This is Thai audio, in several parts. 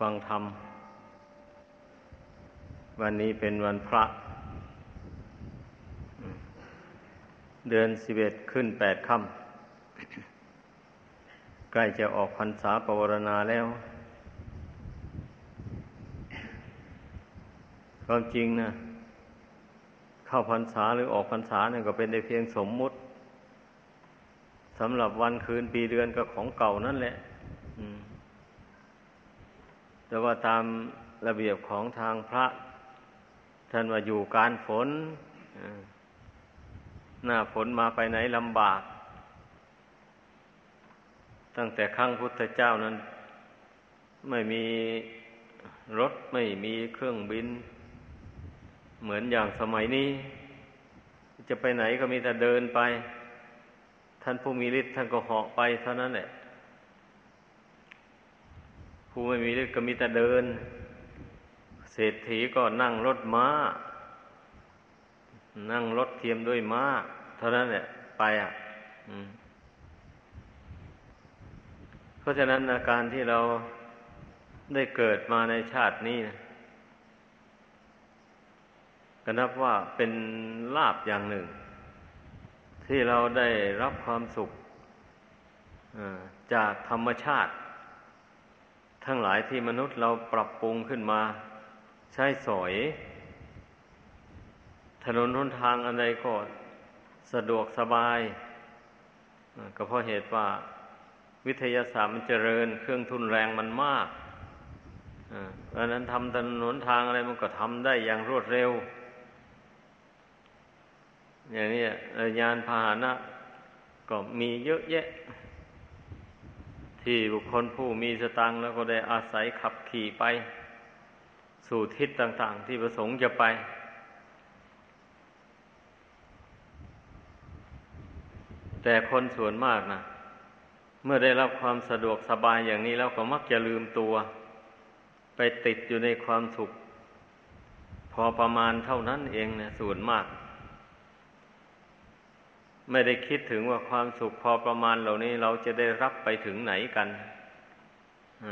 ฟังธรรม วันนี้เป็นวันพระ เดือนสิบเอ็ดขึ้นแปดค่ำใกล้จะออกพรรษาปวารณาแล้วความจริงนะเข้าพรรษาหรือออกพรรษาเนี่ยก็เป็นได้เพียงสมมุติสำหรับวันคืนปีเดือนก็ของเก่านั่นแหละ แต่ว่าตามระเบียบของทางพระ ท่านว่าอยู่การฝนหน้าฝนมาไปไหนลำบาก ตั้งแต่ครั้งพุทธเจ้านั้น ไม่มีรถไม่มีเครื่องบิน เหมือนอย่างสมัยนี้ จะไปไหนก็มีแต่เดินไป ท่านผู้มีฤทธิ์ท่านก็เหาะไปเท่านั้นแหละ ผู้ไม่มีฤทธิ์ก็มีแต่เดิน เศรษฐีก็นั่งรถม้า นั่งรถเทียมด้วยม้า เท่านั้นแหละไปอะเพราะฉะนั้นอาการที่เราได้เกิดมาในชาตินี้นะก็นับว่าเป็นลาบอย่างหนึ่ง ที่เราได้รับความสุขจากธรรมชาติ ทั้งหลายที่มนุษย์เราปรับปรุงขึ้นมา ใช้สอย ถนนหนทางอะไรก็สะดวกสบาย ก็เพราะเหตุว่าวิทยาศาสตร์มันเจริญ เครื่องทุนแรงมันมากเพราะนั้นทำถนนหนทางอะไรมันก็ทำได้อย่างรวดเร็ว อย่างนี้ยานพาหนะก็มีเยอะแยะ ที่บุคคลผู้มีสตังแล้วก็ได้อาศัยขับขี่ไป สู่ทิศต่าง ๆ ที่ประสงค์จะไป แต่คนส่วนมากนะเมื่อได้รับความสะดวกสบายอย่างนี้แล้วก็มักจะลืมตัว ไปติดอยู่ในความสุข พอประมาณเท่านั้นเองนะส่วนมาก ไม่ได้คิดถึงว่าความสุขพอประมาณเหล่านี้เราจะได้รับไปถึงไหนกันอ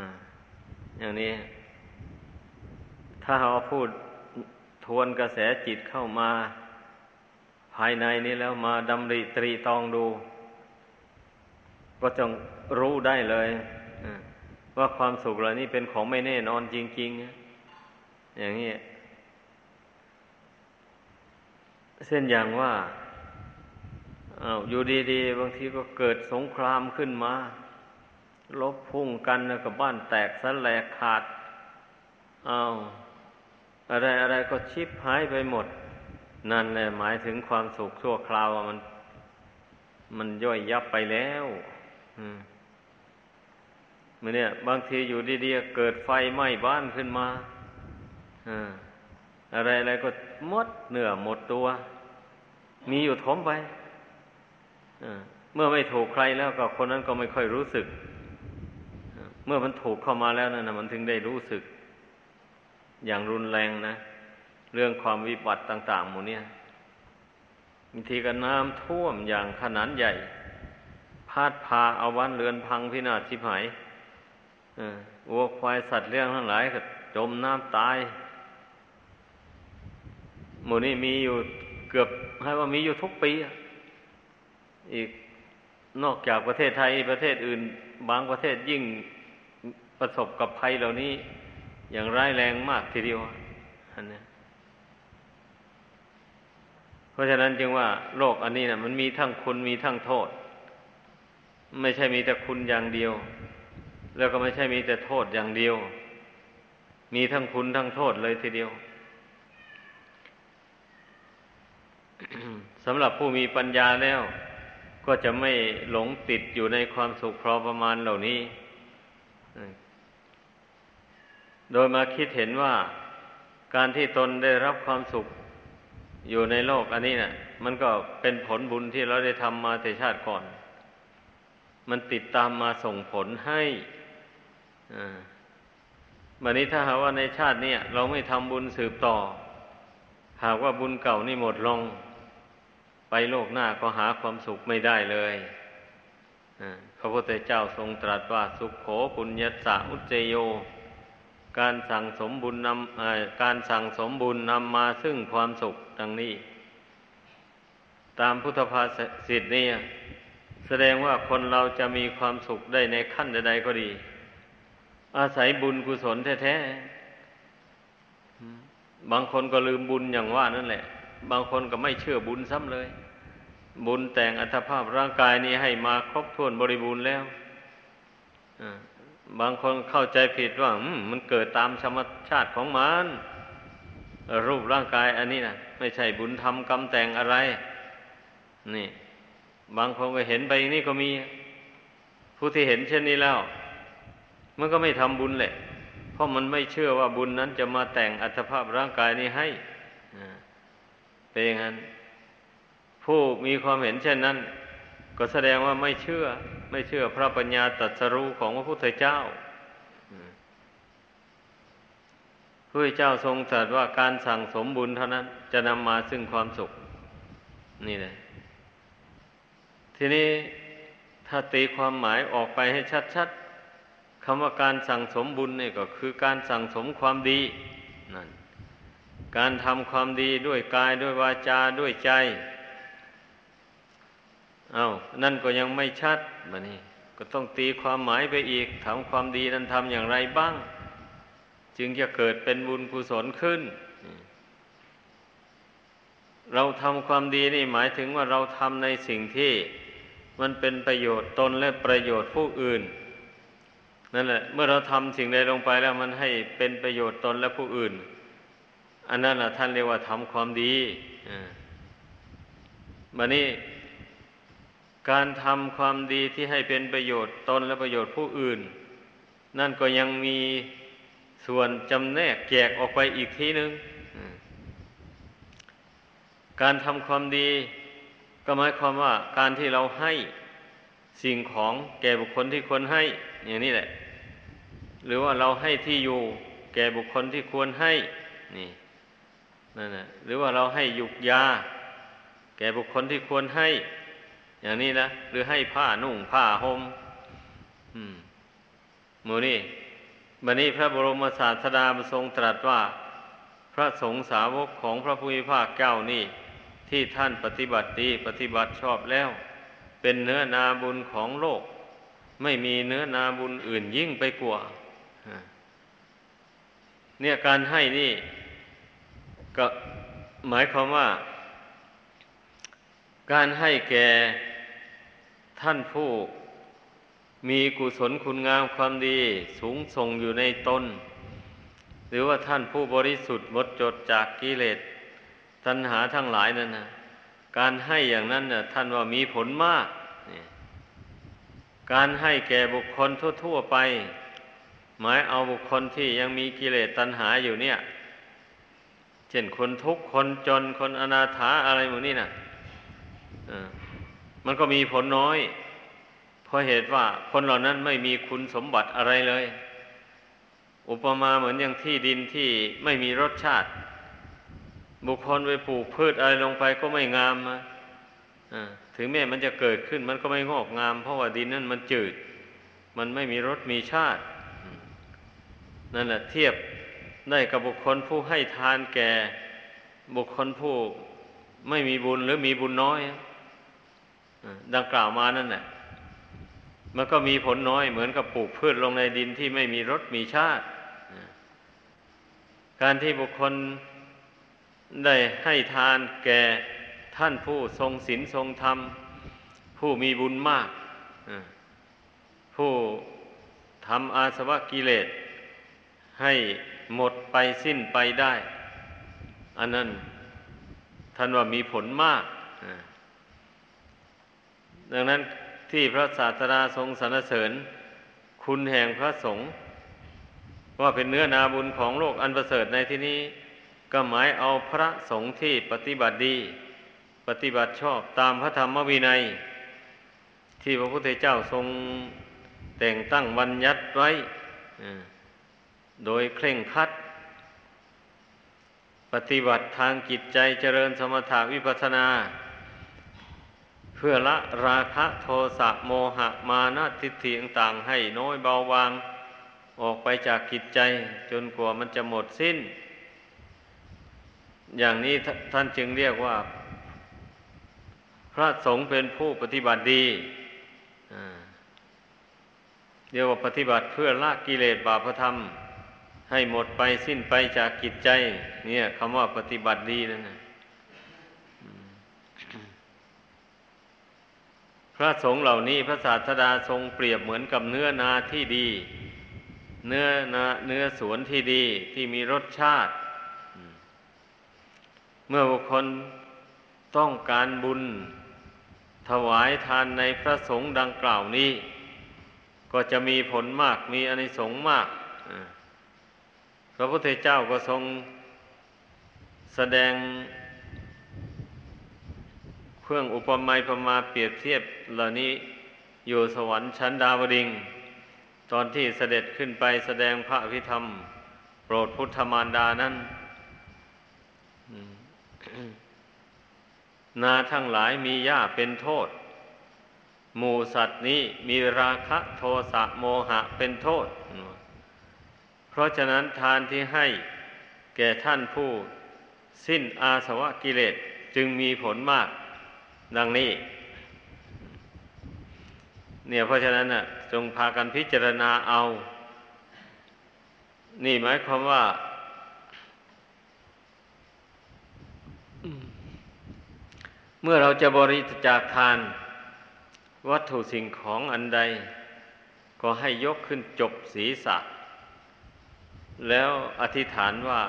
อย่างนี้ ถ้าเราพูดทวนกระแสจิตเข้ามา ภายในนี้แล้วมาดำริตรีตองดู ก็จงรู้ได้เลยว่าความสุขเหล่านี้เป็นของไม่แน่นอนจริง ๆ อย่างนี้เช่นอย่างว่า อาอยู่ดีๆ บางทีก็เกิดสงครามขึ้นมา ลบพุ่งกันแล้วก็บ้านแตกสลายขาดอา้าวอะไรอะไรก็ชิบหายไปหมด นั่นแหละหมายถึงความสุขชั่วคราวมัน มันย่อยยับไปแล้วเมื่อเนี่ย บางทีอยู่ดีๆเกิดไฟไหม้บ้านขึ้นมาอะไรอะไรก็หมดเหนื้อหมดตัว มีอยู่ทมไป เมื่อไม่ถูกใครแล้วก็คนนั้นก็ไม่ค่อยรู้สึก เมื่อมันถูกเข้ามาแล้วนั่นมันถึงได้รู้สึก อย่างรุนแรงนะ เรื่องความวิบัติต่าง ๆ หมู่นี้บางทีก็น้ำท่วมอย่างขนาดใหญ่ พาดพาเอาวันเรือนพังพินาศชิบหายวัวควายสัตว์เลี้ยงทั้งหลายก็จมน้ำตาย หมู่นี้มีอยู่เกือบให้ว่ามีอยู่ทุกปีอี อีกนอกจากประเทศไทยประเทศอื่น บางประเทศยิ่งประสบกับภัยเหล่านี้ อย่างร้ายแรงมากทีเดียวอันนี้เพราะฉะนั้นจึงว่าโลกอันนี้นะมันมีทั้งคุณมีทั้งโทษ ไม่ใช่มีแต่คุณอย่างเดียว แล้วก็ไม่ใช่มีแต่โทษอย่างเดียว มีทั้งคุณทั้งโทษเลยทีเดียวสำหรับผู้มีปัญญาแล้ว ก็จะไม่หลงติดอยู่ในความสุขพอประมาณเหล่านี้ โดยมาคิดเห็นว่าการที่ตนได้รับความสุขอยู่ในโลกอันนี้นะ่ะ มันก็เป็นผลบุญที่เราได้ทำมาแต่ชาติก่อน มันติดตามมาส่งผลให้บันนี้ถ้าหากว่าในชาตินี้เราไม่ทำบุญสืบต่อ หากว่าบุญเก่านี่หมดลง ไปโลกหน้าก็หาความสุขไม่ได้เลยพระพุทธเจ้าทรงตรัสว่าสุขโขปุญญสาอุเจโย การสั่งสมบุญนำการสั่งสมบุญนำมาซึ่งความสุขดังนี้ ตามพุทธภาษิตนี่แสดงว่าคนเราจะมีความสุขได้ในขั้นใดๆก็ดี อาศัยบุญกุศลแท้ๆ บางคนก็ลืมบุญอย่างว่านั่นแหละ บางคนก็ไม่เชื่อบุญซ้ำเลย บุญแต่งอัตภาพร่างกายนี้ให้มาครบถ้วนบริบูรณ์แล้วบางคนเข้าใจผิดว่ามันเกิดตามธรรมชาติของมันรูปร่างกายอันนี้นะไม่ใช่บุญทำกรรมแต่งอะไร นี่ บางคนก็เห็นไปนี่ก็มี ผู้ที่เห็นเช่นนี้แล้ว มันก็ไม่ทำบุญแหละ เพราะมันไม่เชื่อว่าบุญนั้นจะมาแต่งอัตภาพร่างกายนี้ให้ เป็นอย่างนั้น ผู้มีความเห็นเช่นนั้น ก็แสดงว่าไม่เชื่อ ไม่เชื่อพระปัญญาตรัสรู้ของพระพุทธเจ้าพระเจ้าทรงตรัสว่าการสั่งสมบุญเท่านั้น จะนำมาซึ่งความสุข นี่แหละทีนี้ถ้าตีความหมายออกไปให้ชัดๆคำว่าการสั่งสมบุญนี่ก็คือการสั่งสมความดีนั่น การทำความดีด้วยกายด้วยวาจาด้วยใจ เอา้านั่นก็ยังไม่ชัดมานี่ก็ต้องตีความหมายไปอีกทำความดีนั้นทำอย่างไรบ้าง จึงจะเกิดเป็นบุญกุศลขึ้น เราทำความดีนี่หมายถึงว่าเราทำในสิ่งที่มันเป็นประโยชน์ตนและประโยชน์ผู้อื่น นั่นแหละ เมื่อเราทำสิ่งใดลงไปแล้วมันให้เป็นประโยชน์ตนและผู้อื่น อันนั้นแหละท่านเรียกว่าทำความดีอ่ามานี่การทำความดีที่ให้เป็นประโยชน์ตนและประโยชน์ผู้อื่น นั่นก็ยังมีส่วนจำแนกแจกออกไปอีกทีหนึ่งการทำความดี ก็หมายความว่าการที่เราให้สิ่งของแก่บุคคลที่ควรให้ อย่างนี้แหละ หรือว่าเราให้ที่อยู่แก่บุคคลที่ควรให้ นี่ นั่นแหละหรือว่าเราให้ยุกยา แก่บุคคลที่ควรให้ อย่างนี้นะหรือให้ผ้านุ่งผ้าหม่มมูนี่บันนี้พระบรมศาสดาทรงตรัสว่า พระสงฆ์สาวกของพระพุทธภาคเก้านี่ ที่ท่านปฏิบัติดีปฏิบัติชอบแล้ว เป็นเนื้อนาบุญของโลก ไม่มีเนื้อนาบุญอื่นยิ่งไปกว่าเนี่ยการให้นี่ ก็หมายความว่า การให้แก่ท่านผู้มีกุศลคุณงามความดีสูงส่งอยู่ในตนหรือว่าท่านผู้บริสุทธิ์หมดจดจากกิเลสตัณหาทั้งหลายนั่นนะการให้อย่างนั้นน่ะท่านว่ามีผลมาก การให้แก่บุคคลทั่ว ๆ ไป หมายเอาบุคคลที่ยังมีกิเลสตัณหาอยู่เนี่ย เช่นคนทุกข์คนจนคนอนาถาอะไรหมดนี่นะ่ะมันก็มีผลน้อย เพราะเหตุว่าคนเหล่านั้นไม่มีคุณสมบัติอะไรเลย อุปมาเหมือนอย่างที่ดินที่ไม่มีรสชาติ บุคคลไปปลูกพืชอะไรลงไปก็ไม่งามนะถึงแม้มันจะเกิดขึ้นมันก็ไม่งอกงาม เพราะว่าดินนั้นมันจืด มันไม่มีรสมีชาติ นั่นแหละเทียบ ได้กับบุคคลผู้ให้ทานแก่บุคคลผู้ไม่มีบุญหรือมีบุญน้อยดังกล่าวมานั่นแหละมันก็มีผลน้อยเหมือนกับปลูกพืชลงในดินที่ไม่มีรสมีชาติ การที่บุคคลได้ให้ทานแก่ท่านผู้ทรงศีลทรงธรรม ผู้มีบุญมาก ผู้ทำอาสวะกิเลสให้ หมดไปสิ้นไปได้ อันนั้นท่านว่ามีผลมาก ดังนั้นที่พระศาสดาทรงสรรเสริญ คุณแห่งพระสงฆ์ว่าเป็นเนื้อนาบุญของโลกอันประเสริฐในที่นี้ ก็หมายเอาพระสงฆ์ที่ปฏิบัติดี ปฏิบัติชอบตามพระธรรมวินัย ที่พระพุทธเจ้าทรงแต่งตั้งวันยัดไว้ โดยเคร่งคัด ปฏิบัติทางจิตใจเจริญสมถาวิปัสนา เพื่อละราคะโทสะโมหะมานะทิฏฐิต่างๆให้น้อยเบาบางออกไปจากกิจใจจนกว่ามันจะหมดสิ้น อย่างนี้ท่านจึงเรียกว่า พระสงฆ์เป็นผู้ปฏิบัติดีเรียกว่าปฏิบัติเพื่อละกิเลสบาปธรรม ให้หมดไปสิ้นไปจากกิจใจ เนี่ยคำว่าปฏิบัติดีนั่นนะพระสงฆ์เหล่านี้พระศาสดาทรงเปรียบเหมือนกับเนื้อนาที่ดี เนื้อนาเนื้อสวนที่ดีที่มีรสชาติ เมื่อบุคคลต้องการบุญ ถวายทานในพระสงฆ์ดังกล่าวนี้ ก็จะมีผลมากมีอนิสงส์มาก พระพุทธเจ้าก็ทรงแสดงเครื่องอุปมาประมาเปรียบเทียบเหล่านี้อยู่สวรรค์ชั้นดาวดิง ตอนที่เสด็จขึ้นไปแสดงพระพิธรรม โปรดพุทธมารดานั้นนาทั้งหลายมีหญ้าเป็นโทษ หมูสัตว์นี้มีราคะโทสะโมหะเป็นโทษ ราะฉะนั้นทานที่ให้แก่ท่านผู้สิ้นอาสวะกิเลสจึงมีผลมาก ดังนี้ เนี่ยเพราะฉะนั้นน่ะ จงพากันพิจารณาเอา นี่หมายความว่า เมื่อเราจะบริจาคทาน วัตถุสิ่งของอันใด ก็ให้ยกขึ้นจบศีรษะ แล้วอธิษฐานว่า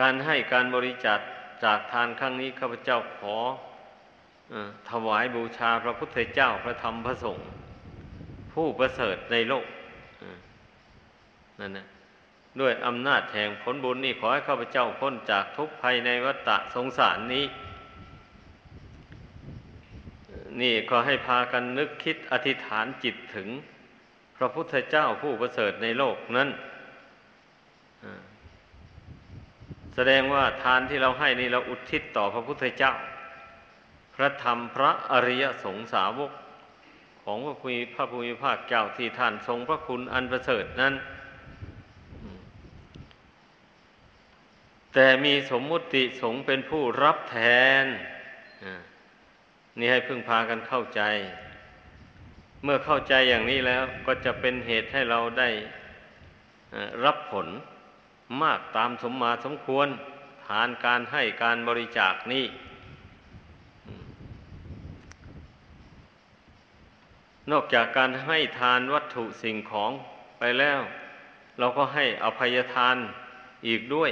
การให้การบริจาคจากทานครั้งนี้ข้าพเจ้าขออถวายบูชาพระพุทธเจ้าพระธรรมพระสงฆ์ผู้ประเสริฐในโลกนั่นนะด้วยอำนาจแห่งผลบุญนี่ขอให้ข้าพเจ้าพ้นจากทุกภัยในวัฏสงสารนี้ นี่ขอให้พากันนึกคิดอธิษฐานจิตถึง พระพุทธเจ้าผู้ประเสริฐในโลกนั้นแสดงว่าทานที่เราให้นี่เราอุทิศต่อพระพุทธเจ้า พระธรรมพระอริยสงสาวก ของพระภูมิพระภูมิภาคเจ้าที่ท่านทรงพระคุณอันประเสริฐนั้น แต่มีสมมุติสงเป็นผู้รับแทน นี่ให้พึ่งพากันเข้าใจ เมื่อเข้าใจอย่างนี้แล้วก็จะเป็นเหตุให้เราได้รับผลมากตามสมมาสมควรทานการให้การบริจาคนี่นอกจากการให้ทานวัตถุสิ่งของไปแล้ว เราก็ให้อภัยทานอีกด้วย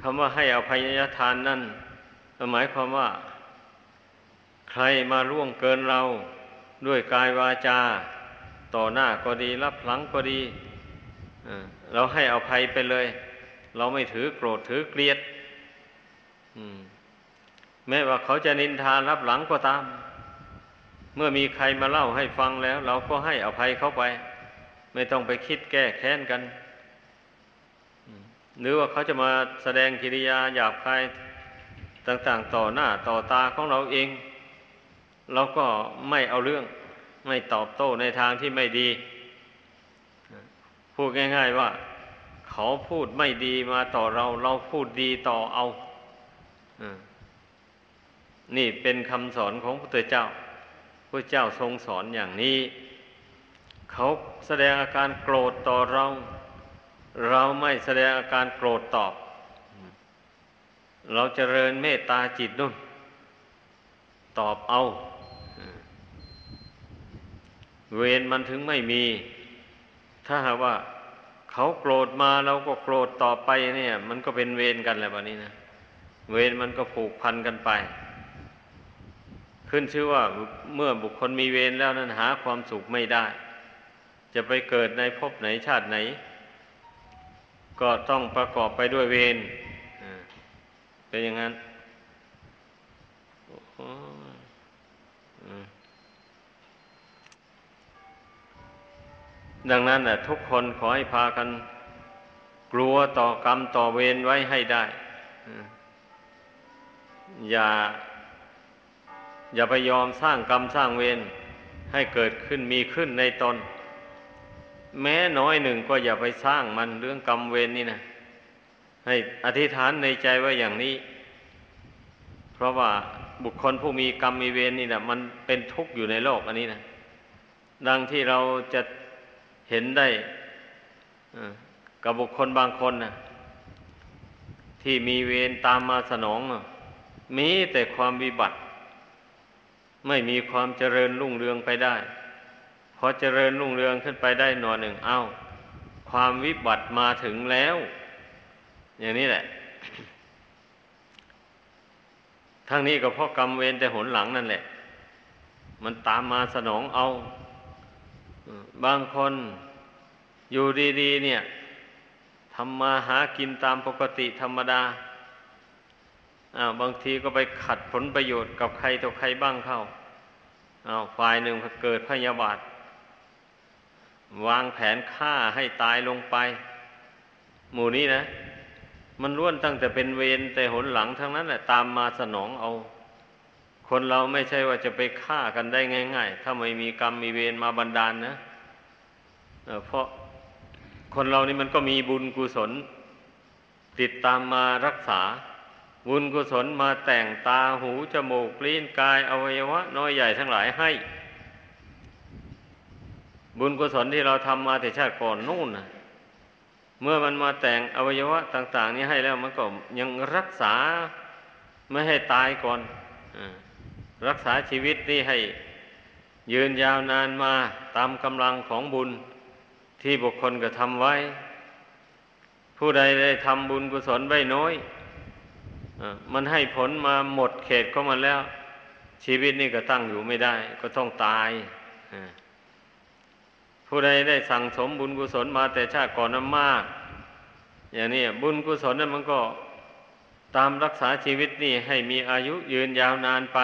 คำว่าให้อภัยทานนั่นหมายความว่า ครมาล่วงเกินเราด้วยกายวาจา ต่อหน้าก็ดีรับหลังก็ดี เราให้อภัยไปเลย เราไม่ถือโกรธถือเกลียดแม้ว่าเขาจะนินทารับหลังก็ตาม เมื่อมีใครมาเล่าให้ฟังแล้ว เราก็ให้อภัยเขาไป ไม่ต้องไปคิดแก้แค้นกัน หรือว่าเขาจะมาแสดงกิริยาหยาบคายต่าง ๆ ต่อหน้าต่อตาของเราเอง เราก็ไม่เอาเรื่อง ไม่ตอบโต้ในทางที่ไม่ดี พูดง่าย ๆว่า เขาพูดไม่ดีมาต่อเรา เราพูดดีต่อเอานี่เป็นคำสอนของพระเจ้าพระเจ้าทรงสอนอย่างนี้ เขาแสดงอาการโกรธต่อเรา เราไม่แสดงอาการโกรธตอบ เราจเจริญเมตตาจิตนุ่น ตอบเอา เวรมันถึงไม่มี ถ้าหากว่าเขาโกรธมาเราก็โกรธต่อไปเนี่ย มันก็เป็นเวรกันแหละแบบนี้นะ เวรมันก็ผูกพันกันไป ขึ้นชื่อว่าเมื่อบุคคลมีเวรแล้วนั้นหาความสุขไม่ได้ จะไปเกิดในภพไหนชาติไหน ก็ต้องประกอบไปด้วยเวรเป็นอย่างนั้น ดังนั้นนะทุกคนขอให้พากันกลัวต่อกรรมต่อเวรไว้ให้ได้ อย่า อย่าไปยอมสร้างกรรมสร้างเวรให้เกิดขึ้นมีขึ้นในตน แม้น้อยหนึ่งก็อย่าไปสร้างมันเรื่องกรรมเวรนนี่นะให้อธิษฐานในใจไว้อย่างนี้ เพราะว่าบุคคลผู้มีกรรมมีเวรนี่นะมันเป็นทุกข์อยู่ในโลกอันนี้นะดังที่เราจะ เห็นได้กับบุคคลบางคนนะที่มีเวรตามมาสนอง มีแต่ความวิบัติ ไม่มีความเจริญรุ่งเรืองไปได้พอเจริญรุ่งเรืองขึ้นไปได้หน่อหนึ่งเอา้า ความวิบัติมาถึงแล้ว อย่างนี้แหละ ทั้งนี้ก็เพราะกรรมเวรแต่หนหลังนั่นแหละ มันตามมาสนองเอา บางคนอยู่ดีๆเนี่ยทำมาหากินตามปกติธรรมดาอาบางทีก็ไปขัดผลประโยชน์กับใครต่อใครบ้างเข้าอาฝ่ายหนึ่งเกิดพยาบาท วางแผนฆ่าให้ตายลงไป หมู่นี้นะ มันล้วนตั้งแต่เป็นเวรแต่หนหลังทั้งนั้นแหละตามมาสนองเอา คนเราไม่ใช่ว่าจะไปฆ่ากันได้ง่าย ๆ ถ้าไม่มีกรรมมีเวรมาบันดาลนะ เพราะคนเรานี่มันก็มีบุญกุศล ติดตามมารักษา บุญกุศลมาแต่งตาหูจมูกลิ้นกายอวัยวะ น้อยใหญ่ทั้งหลายให้ บุญกุศลที่เราทำมาแต่ชาติก่อนนู่นนะเมื่อมันมาแต่งอวัยวะต่าง ๆ นี้ให้แล้วมันก็ยังรักษาไม่ให้ตายก่อนรักษาชีวิตนี่ให้ยืนยาวนานมาตามกำลังของบุญ ที่บุคคลกระทำไว้ ผู้ใดได้ทำบุญกุศลไว้น้อยอมันให้ผลมาหมดเขตของมันแล้ว ชีวิตนี่ก็ตั้งอยู่ไม่ได้ ก็ต้องตายผู้ใดได้สั่งสมบุญกุศลมาแต่ชาติก่อนนั้นมาก อย่างนี้บุญกุศลนั้นมันก็ตามรักษาชีวิตนี่ให้มีอายุยืนยาวนานไป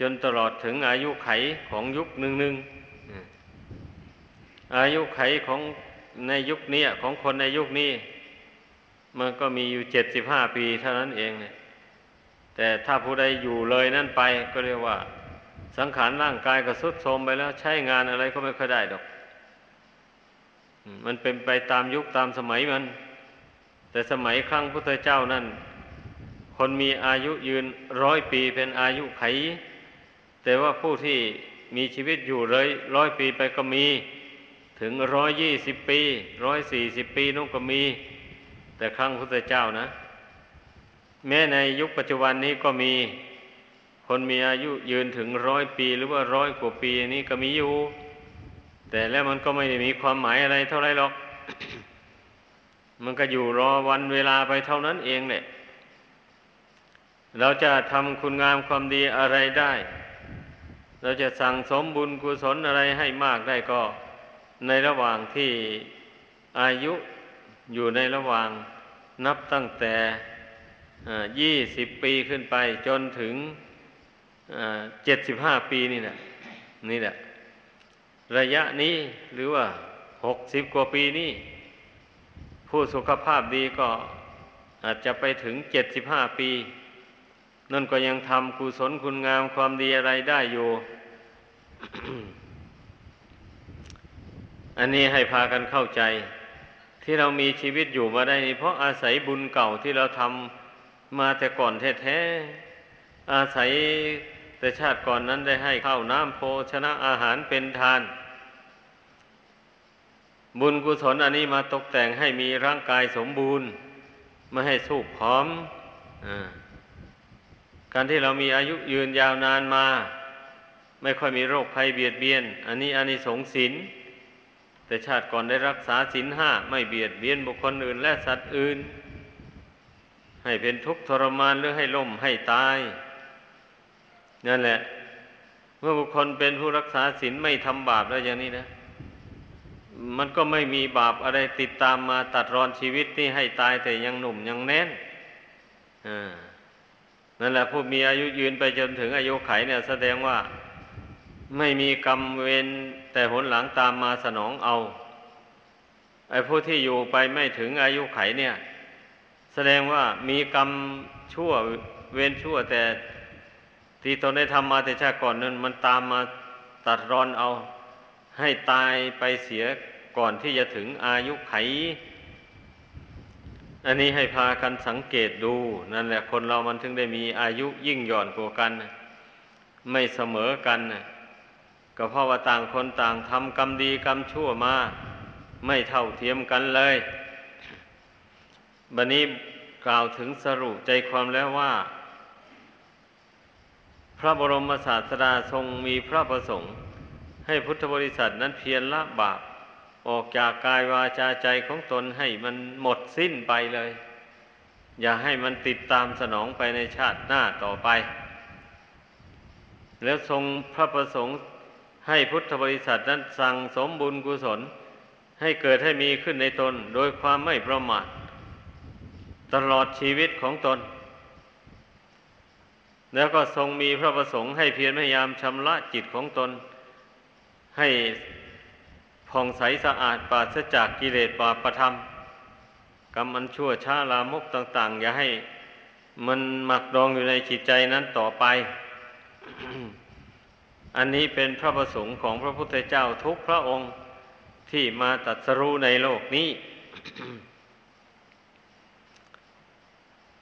จนตลอดถึงอายุไขของยุคหนึ่งหนึ่ง อายุไขของในยุคนี้ของคนในยุคนี้ มันก็มีอยู่เจ็ดสิบห้าปีเท่านั้นเองเนี่ยแต่ถ้าผู้ใดอยู่เลยนั่นไปก็เรียกว่า สังขารร่างกายก็สุดโทรมไปแล้วใช้งานอะไรก็ไม่ค่อยได้ดอก มันเป็นไปตามยุคตามสมัยมัน แต่สมัยครั้งพุทธเจ้านั่น คนมีอายุยืนร้อยปีเป็นอายุไข แต่ว่าผู้ที่มีชีวิตอยู่เลยร้อยปีไปก็มี ถึงร้อยยี่สิบปีร้อยสี่สิบปีนู่นก็มี แต่ครั้งพุทธเจ้านะ แม้ในยุคปัจจุบันนี้ก็มี คนมีอายุยืนถึงร้อยปี หรือว่าร้อยกว่าปีนี้ก็มีอยู่ แต่แล้วมันก็ไม่ได้มีความหมายอะไรเท่าไรหรอก มันก็อยู่รอวันเวลาไปเท่านั้นเองแหละเราจะทำคุณงามความดีอะไรได้ เราจะสั่งสมบุญกุศลอะไรให้มากได้ก็ ในระหว่างที่อายุอยู่ในระหว่างนับตั้งแต่ยี่สิบปีขึ้นไปจนถึงเจ็ดสิบห้าปีนี่แหละนี่แหละ ระยะนี้หรือว่าหกสิบกว่าปีนี้ผู้สุขภาพดีก็อาจจะไปถึงเจ็ดสิบห้าปี นั่นก็ยังทำกุศลคุณงามความดีอะไรได้อยู่ อันนี้ให้พากันเข้าใจ ที่เรามีชีวิตอยู่มาได้นี่เพราะอาศัยบุญเก่าที่เราทำมาแต่ก่อนแท้ๆอาศัยแต่ชาติก่อนนั้นได้ให้ข้าวน้ำโภชนะอาหารเป็นทาน บุญกุศลอันนี้มาตกแต่งให้มีร่างกายสมบูรณ์ไม่ให้สูบผอมอการที่เรามีอายุยืนยาวนานมา ไม่ค่อยมีโรคภัยเบียดเบียน อันนี้อันนี้สงสิน แต่ชาติก่อนได้รักษาศีลห้าไม่เบียดเบียนบุคคลอื่น และสัตว์อื่น ให้เป็นทุกข์ทรมานหรือให้ล่มให้ตาย นั่นแหละ เมื่อบุคคลเป็นผู้รักษาศีลไม่ทำบาปแล้วอย่างนี้นะ มันก็ไม่มีบาปอะไรติดตามมาตัดรอนชีวิตนี่ให้ตายแต่ยังหนุ่มยังแน่นนั่นแหละผู้มีอายุยืนไปจนถึงอายุไขเนี่ยแสดงว่า ไม่มีกรรมเวรแต่ผลหลังตามมาสนองเอาไอ้ผู้ที่อยู่ไปไม่ถึงอายุไขเนี่ย แสดงว่ามีกรรมชั่วเวรชั่วแต่ที่ตนได้ทำมาแต่ชาติก่อนนั้น มันตามมาตัดรอนเอา ให้ตายไปเสียก่อนที่จะถึงอายุไข อันนี้ให้พากันสังเกตดู นั่นแหละคนเรามันถึงได้มีอายุยิ่งหย่อนกว่ากัน ไม่เสมอกัน ก็เพราะว่าต่างคนต่างทำกรรมดีกรรมชั่วมา ไม่เท่าเทียมกันเลย บันนี้กล่าวถึงสรุปใจความแล้วว่า พระบรมศาสดาทรงมีพระประสงค์ ให้พุทธบริษัทนั้นเพียรละบาปออกจากกายวาจาใจของตนให้มันหมดสิ้นไปเลย อย่าให้มันติดตามสนองไปในชาติหน้าต่อไป แล้วทรงพระประสงค์ ให้พุทธบริษัทนั้นสั่งสมบุญกุศล ให้เกิดให้มีขึ้นในตน โดยความไม่ประมาทตลอดชีวิตของตน แล้วก็ทรงมีพระประสงค์ให้เพียรพยายามชำระจิตของตน ให้ผ่องใสสะอาดปราศจากกิเลสบาประธรรมกรรมมันชั่วช้าลามกต่าง ๆ อย่าให้มันหมักดองอยู่ในจิตใจนั้นต่อไป อันนี้เป็นพระประสงค์ของพระพุทธเจ้าทุกพระองค์ที่มาตัดสรู้ในโลกนี้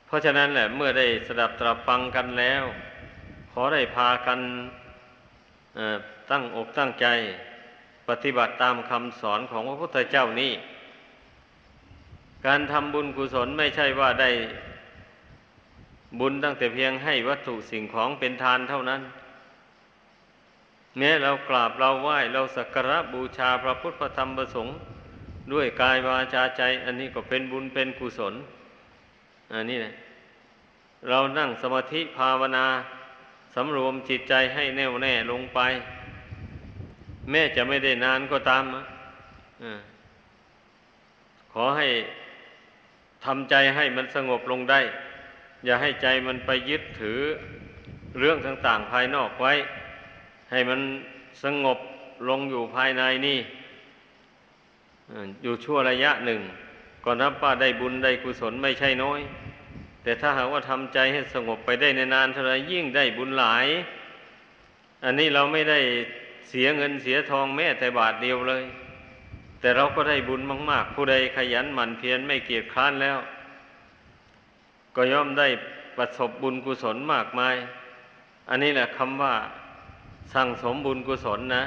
เพราะฉะนั้นแหละเมื่อได้สดับตรับฟังกันแล้ว ขอได้พากันตั้งอกตั้งใจ ปฏิบัติตามคำสอนของพระพุทธเจ้านี้ การทำบุญกุศลไม่ใช่ว่าได้บุญตั้งแต่เพียงให้วัตถุสิ่งของเป็นทานเท่านั้น แม้เรากราบเราไหว้เราสักการะบูชาพระพุทธพระธรรมพระสงฆ์ด้วยกายวาจาใจ อันนี้ก็เป็นบุญเป็นกุศลอันนี้นะเรานั่งสมาธิภาวนาสำรวมจิตใจให้แน่วแน่ลงไป แม้จะไม่ได้นานก็ตามอขอให้ทำใจให้มันสงบลงได้ อย่าให้ใจมันไปยึดถือเรื่องต่างๆภายนอกไว้ ให้มันสงบลงอยู่ภายในนี่อยู่ชั่วระยะหนึ่งก็นับว่าได้บุญได้กุศลไม่ใช่น้อย แต่ถ้าหากว่าทำใจให้สงบไปได้ในนานเท่าไรยิ่งได้บุญหลาย อันนี้เราไม่ได้เสียเงินเสียทองแม้แต่บาทเดียวเลย แต่เราก็ได้บุญมาก ๆ ผู้ใดขยันหมั่นเพียรไม่เกียจคร้านแล้ว ก็ย่อมได้ประสบบุญกุศลมากมาย อันนี้แหละคำว่า สั่งสมบุญกุศลนะ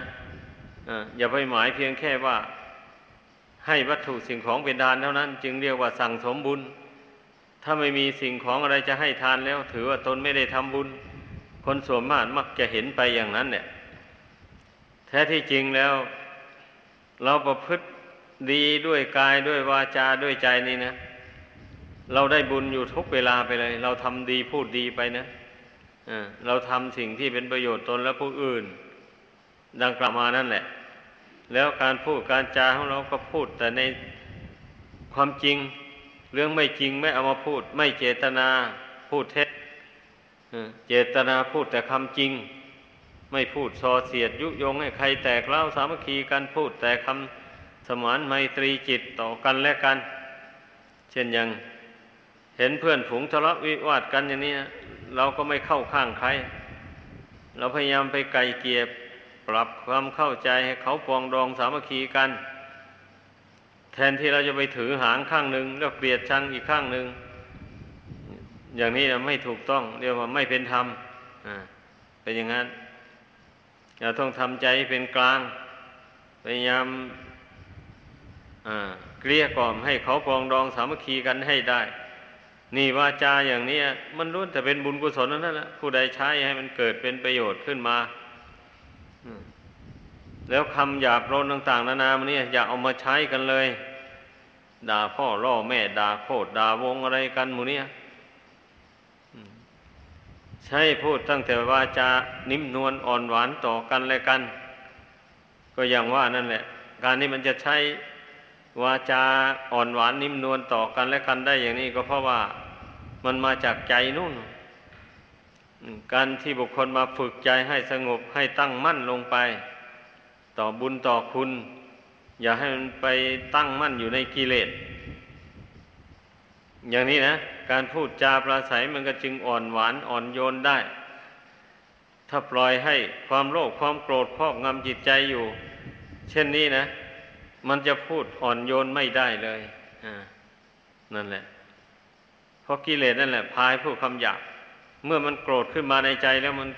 อย่าไปหมายเพียงแค่ว่า ให้วัตถุสิ่งของเป็นทานเท่านั้น จึงเรียกว่าสั่งสมบุญ ถ้าไม่มีสิ่งของอะไรจะให้ทานแล้ว ถือว่าตนไม่ได้ทำบุญ คนส่วนมากมักจะเห็นไปอย่างนั้นเนี่ยแท้ที่จริงแล้ว เราประพฤติดีด้วยกายด้วยวาจาด้วยใจนี่นะ เราได้บุญอยู่ทุกเวลาไปเลย เราทำดีพูดดีไปนะ เราทำสิ่งที่เป็นประโยชน์ตนและผู้อื่น ดังกล่าวมานั่นแหละ แล้วการพูดการจาของเราก็พูด แต่ในความจริง เรื่องไม่จริงไม่เอามาพูด ไม่เจตนาพูดเท็จเจตนาพูดแต่คำจริง ไม่พูดส่อเสียดยุยงให้ใครแตกเล่าสามัคคีกันพูดแต่คำสมานไมตรีจิตต่อกันและกัน เช่นอย่าง เห็นเพื่อนฝูงทะเลาะวิวาทกันอย่างนี้เราก็ไม่เข้าข้างใคร เราพยายามไปไกลเกียบปรับความเข้าใจให้เขาปองดองสามัคคีกัน แทนที่เราจะไปถือหางข้างหนึ่งแล้วเกลียดชังอีกข้างหนึ่งอย่างนี้ไม่ถูกต้องเรียกว่าไม่เป็นธรรมเป็นอย่างนั้นเราต้องทำใจเป็นกลางพยายามเกลี้ยกล่อมให้เขาปองดองสามัคคีกันให้ได้ นี่วาจาอย่างนี้มันล้วนแต่เป็นบุญกุศลนั่นแหละผู้ใดใช้ให้มันเกิดเป็นประโยชน์ขึ้นมาแล้วคำหยาบโลนต่าง ๆ นานามันเนี่ยอย่าเอามาใช้กันเลย ด่าพ่อล่อแม่ด่าโคตรด่าวงอะไรกันหมูเนี่ยใช่พูดตั้งแต่วาจะนิ่มนวลอ่อนหวานต่อกันและกัน ก็อย่างว่านั่นแหละ การนี้มันจะใช้ วาจาอ่อนหวานนิ่มนวลต่อกันและกันได้อย่างนี้ก็เพราะว่ามันมาจากใจนู่น การที่บุคคลมาฝึกใจให้สงบให้ตั้งมั่นลงไป ต่อบุญต่อคุณ อย่าให้มันไปตั้งมั่นอยู่ในกิเลส อย่างนี้นะ การพูดจาปราศัยมันก็จึงอ่อนหวานอ่อนโยนได้ ถ้าปล่อยให้ความโลภความโกรธครอบงำจิตใจอยู่ เช่นนี้นะ มันจะพูดอ่อนโยนไม่ได้เลยนั่นแหละ เพราะกิเลสนั่นแหละ พายผู้คำหยาบ เมื่อมันโกรธขึ้นมาในใจแล้วมัน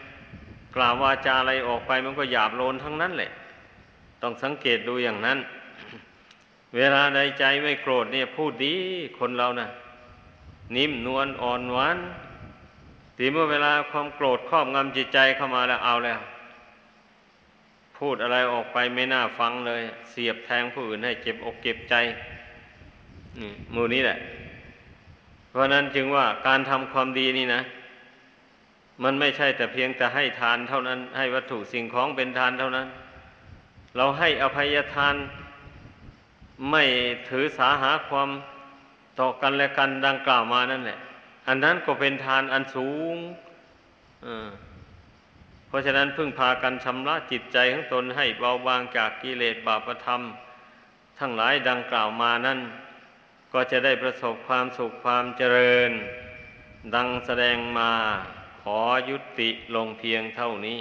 กล่าววาจาอะไรออกไป มันก็หยาบโลนทั้งนั้นแหละ ต้องสังเกตดูอย่างนั้น เวลาใดใจไม่โกรธเนี่ยพูดดีคนเรานะ่ะ นิ่มนวลอ่อนหวานทีเมื่อเวลาความโกรธครอบงำจิตใจเข้ามาแล้วเอาแล้ว พูดอะไรออกไปไม่น่าฟังเลย เสียบแทงผู้อื่นให้เจ็บอกเก็บใจนี่มูนี้แหละ เพราะนั้นจึงว่าการทำความดีนี่นะ มันไม่ใช่แต่เพียงแต่ให้ทานเท่านั้น ให้วัตถุสิ่งของเป็นทานเท่านั้น เราให้อภัยทาน ไม่ถือสาหาความต่อกันและกันดังกล่าวมานั่นแหละ อันนั้นก็เป็นทานอันสูงเพ ราะฉะนั้นพึ่งพากันชำระจิตใจของตนให้เบาบางจากกิเลสบาปธรรม ทั้งหลายดังกล่าวมานั้นก็จะได้ประสบความสุขความเจริญ ดังแสดงมาขอยุติลงเพียงเท่านี้